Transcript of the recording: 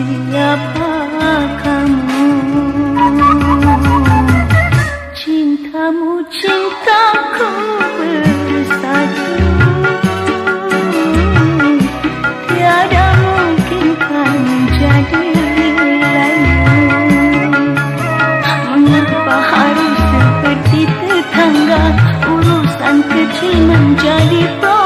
siapa kamu Cintamu cintaku bersatu. Tiada mungkin kan jadi lain Mengapa harus seperti tetangga Urusan kecil menjadi problem